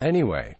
Anyway,